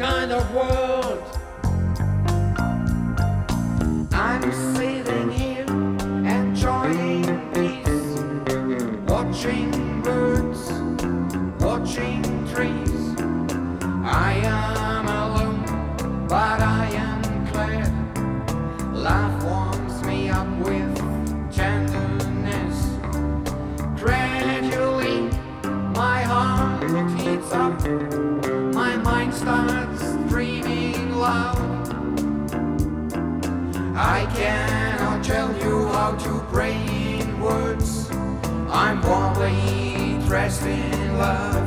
kind of world. I'm sitting here enjoying peace, watching birds, watching trees. I am alone, but I am glad. Life warms me up with tenderness. Gradually, my heart heats up, my mind starts loud. I cannot tell you how to pray in words. I'm warmly dressed in love.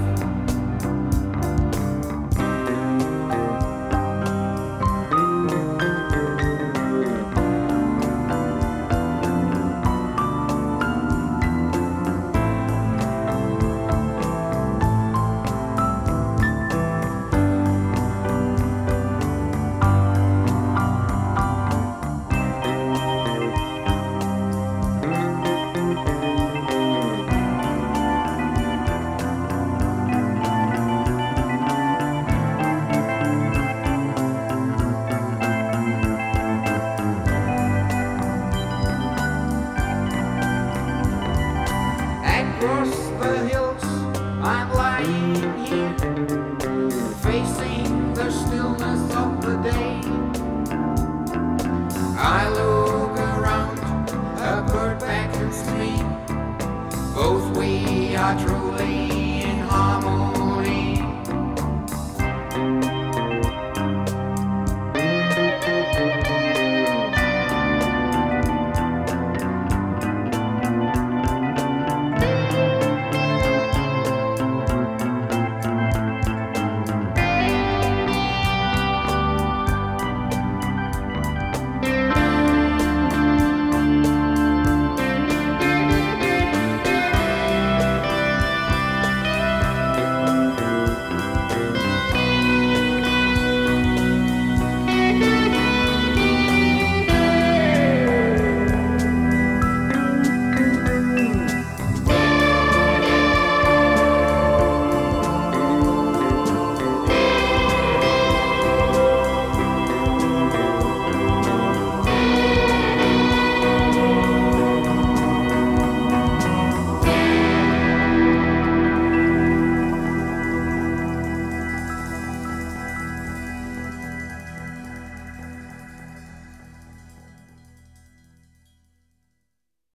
first.